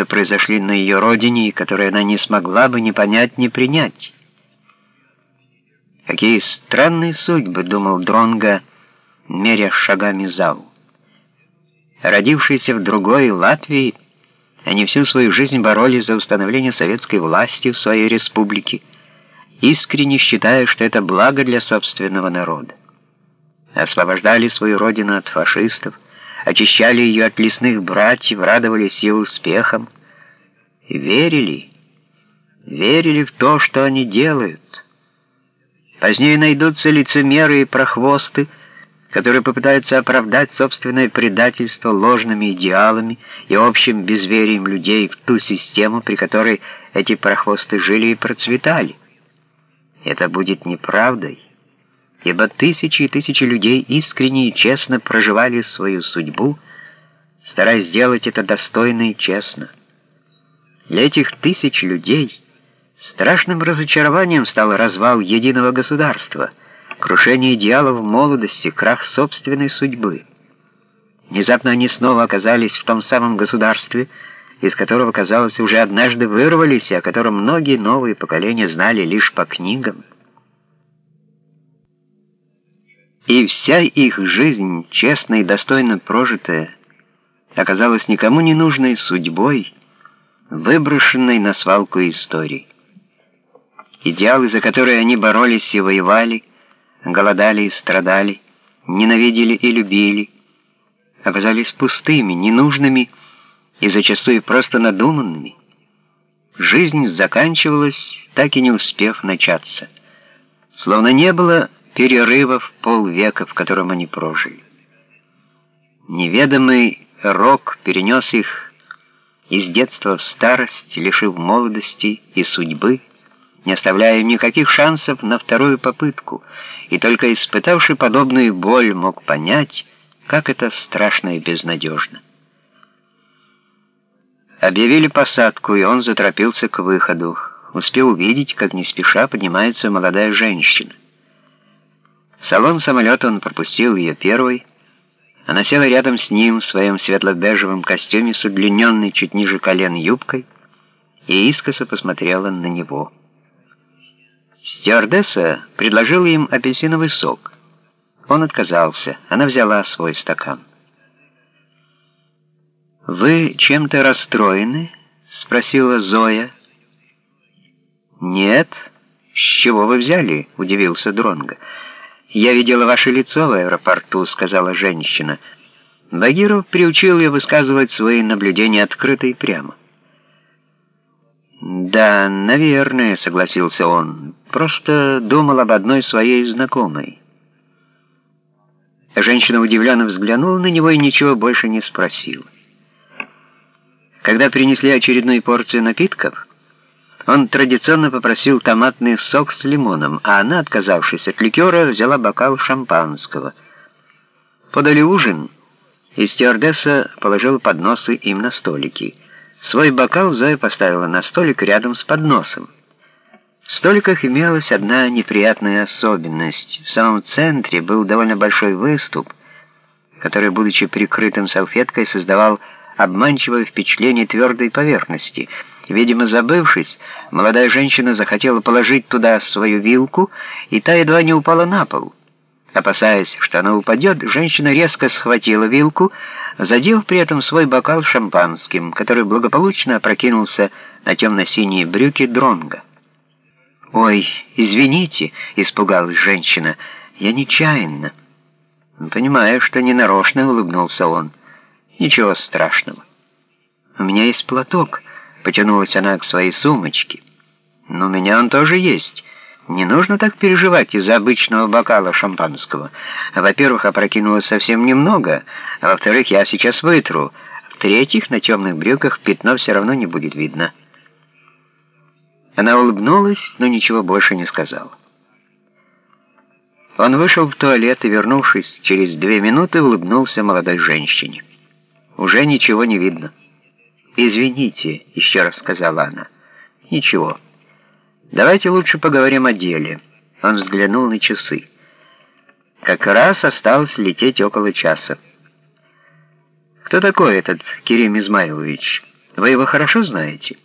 что произошли на ее родине и которые она не смогла бы ни понять, ни принять. Какие странные судьбы, думал Дронга, меря шагами зал. Родившиеся в другой Латвии, они всю свою жизнь боролись за установление советской власти в своей республике, искренне считая, что это благо для собственного народа. Освобождали свою родину от фашистов, очищали ее от лесных братьев, радовались ее успехам верили, верили в то, что они делают. Позднее найдутся лицемеры и прохвосты, которые попытаются оправдать собственное предательство ложными идеалами и общим безверием людей в ту систему, при которой эти прохвосты жили и процветали. Это будет неправдой ибо тысячи и тысячи людей искренне и честно проживали свою судьбу, стараясь сделать это достойно и честно. Для этих тысяч людей страшным разочарованием стал развал единого государства, крушение идеалов молодости, крах собственной судьбы. Внезапно они снова оказались в том самом государстве, из которого, казалось, уже однажды вырвались, и о котором многие новые поколения знали лишь по книгам. И вся их жизнь, честно и достойно прожитая, оказалась никому не нужной судьбой, выброшенной на свалку истории. Идеалы, за которые они боролись и воевали, голодали и страдали, ненавидели и любили, оказались пустыми, ненужными и зачастую просто надуманными. Жизнь заканчивалась, так и не успев начаться. Словно не было перерывов полвека, в котором они прожили. Неведомый рок перенес их из детства в старость, лишив молодости и судьбы, не оставляя никаких шансов на вторую попытку, и только испытавший подобную боль мог понять, как это страшно и безнадежно. Объявили посадку, и он заторопился к выходу, успел увидеть, как не спеша поднимается молодая женщина. Салон самолета он пропустил ее первой. Она села рядом с ним в своем светло-бежевом костюме с удлиненной чуть ниже колен юбкой и искоса посмотрела на него. Стюардесса предложила им апельсиновый сок. Он отказался. Она взяла свой стакан. «Вы чем-то расстроены?» — спросила Зоя. «Нет. С чего вы взяли?» — удивился Дронго. «Я видела ваше лицо в аэропорту», — сказала женщина. Багиров приучил ее высказывать свои наблюдения открыто и прямо. «Да, наверное», — согласился он. «Просто думал об одной своей знакомой». Женщина удивленно взглянула на него и ничего больше не спросила. Когда принесли очередную порцию напитков, он традиционно попросил томатный сок с лимоном, а она, отказавшись от ликера, взяла бокал шампанского. Подали ужин, и стюардесса положила подносы им на столики. Свой бокал Зоя поставила на столик рядом с подносом. В столиках имелась одна неприятная особенность. В самом центре был довольно большой выступ, который, будучи прикрытым салфеткой, создавал обманчивое впечатление твердой поверхности — Видимо, забывшись, молодая женщина захотела положить туда свою вилку, и та едва не упала на пол. Опасаясь, что она упадет, женщина резко схватила вилку, задев при этом свой бокал шампанским, который благополучно опрокинулся на темно-синие брюки дронга. «Ой, извините», — испугалась женщина, — «я нечаянно». Понимая, что ненарочно, улыбнулся он. «Ничего страшного. У меня есть платок». Потянулась она к своей сумочке. «Но у меня он тоже есть. Не нужно так переживать из-за обычного бокала шампанского. Во-первых, опрокинулось совсем немного, а во-вторых, я сейчас вытру. В-третьих, на темных брюках пятно все равно не будет видно». Она улыбнулась, но ничего больше не сказала. Он вышел в туалет и, вернувшись через две минуты, улыбнулся молодой женщине. «Уже ничего не видно». «Извините», — еще раз сказала она. «Ничего. Давайте лучше поговорим о деле». Он взглянул на часы. Как раз осталось лететь около часа. «Кто такой этот Кирим Измайлович?» Вы его хорошо знаете?»